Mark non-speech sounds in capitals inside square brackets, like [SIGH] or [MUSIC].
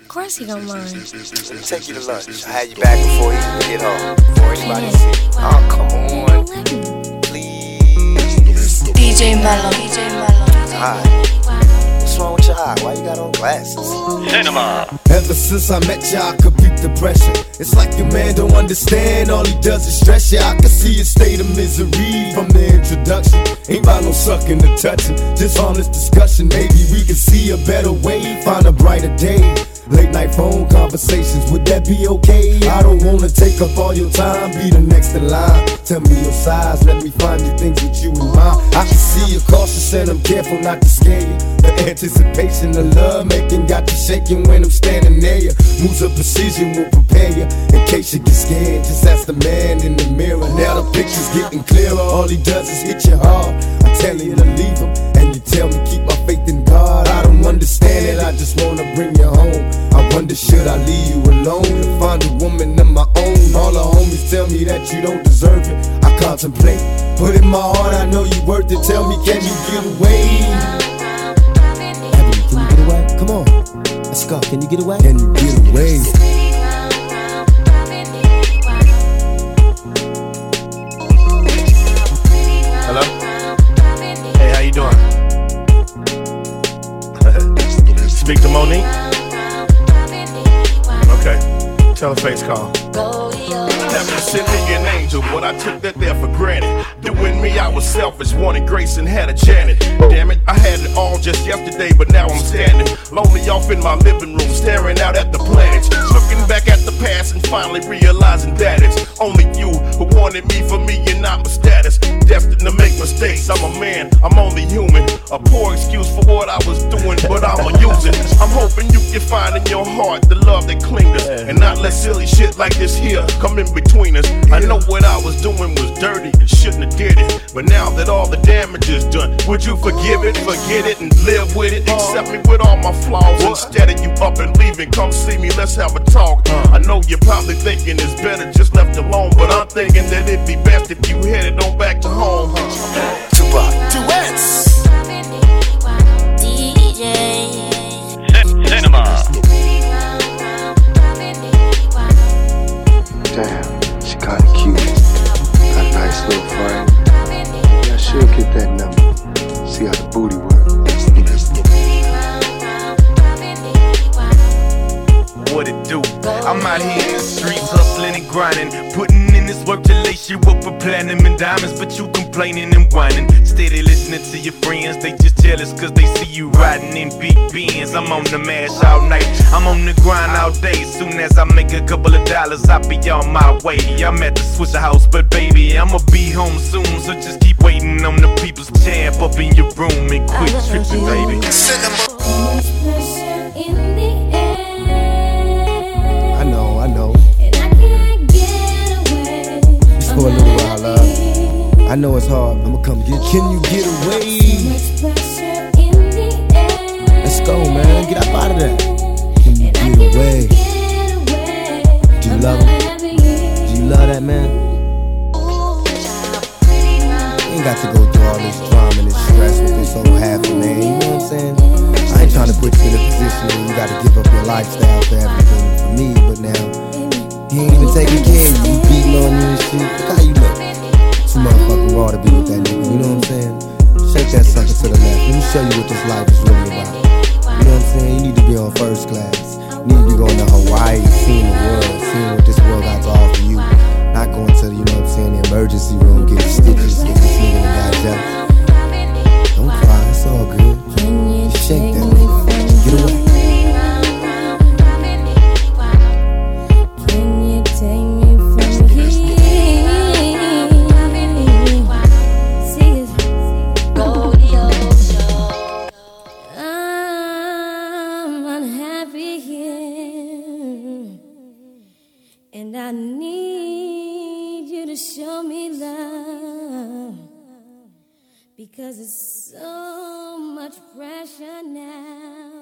Of course he don't mind. Let me take you to lunch. I had you back before you even get home. Before anybody see. Oh, come on. Please. DJ Mello. DJ Mello. Hi. What's wrong with your eye? Why you got on glasses? Cinema. Ever since I met ya, I could beat the pressure. It's like your man don't understand, all he does is stress ya. I can see your state of misery from the introduction. Ain't about no sucking or touching, just harmless discussion. Maybe we can see a better way, find a brighter day. Late night phone conversations, would that be okay? I don't wanna take up all your time, be the next in line. Tell me your size, let me find you things with you in mind. I can see you're cautious and I'm careful not to scare you. The anticipation of love making got you shaking when I'm standing near you. Moves of precision will prepare you in case you get scared. Just ask the man in the mirror. Now the picture's getting clearer. All he does is hit your heart. I tell you to leave him, contemplate, but in my heart I know you worth it. Tell me, can you get away? Can you get away? Come on, let's go. Can you get away? Can you get away? Hello? Hey, how you doing? [LAUGHS] Speak to Monique? Tell her face call. Heaven sent me an angel, but I took that there for granted. Doing me, I was selfish, wanted grace and had a Janet. Damn it, I had it all just yesterday, but now I'm standing lonely off in my living room, staring out at the planets. Looking back at the past and finally realizing that it's only you who wanted me for me and not my status. Destined to make mistakes, I'm a man, I'm only human. A poor excuse for what I was doing, but I'ma use it. I'm hoping you can find in your heart the love that clings not let silly shit like this here come in between us. I know what I was doing was dirty and shouldn't have did it, but now that all the damage is done, would you forgive it, forget it, and live with it? Accept me with all my flaws instead of you up and leaving. Come see me, let's have a talk. Uh. I know you're probably thinking it's better just left alone, but I'm thinking that it'd be best if you headed on back to home. Grinding, putting in this work to lace you up for platinum and diamonds. But you complaining and whining, steady listening to your friends. They just jealous cause they see you riding in big Benz. I'm on the mash all night, I'm on the grind all day. Soon as I make a couple of dollars, I'll be on my way. I'm at the Swishahouse, but baby, I'ma be home soon. So just keep waiting on the people's champ up in your room and quit tripping, baby. I know it's hard. I'ma come get you. Can you get away? Let's go, man. Get up out of there. Can you get away? Do you love him? Do you love that man? You ain't got to go through all this drama and this stress with this old half a man. You know what I'm saying? I ain't trying to put you in a position where you gotta give up your lifestyle for everything for me, but now he ain't even taking care of you. You beating on you and shit. Look how you look. Motherfucking raw to be with that nigga. You know what I'm saying? Shake that sucker to the left. Let me show you what this life is really about. You know what I'm saying? You need to be on first class. You need to be going to Hawaii, seeing the world, seeing and I need you to show me love. Because it's so much pressure now,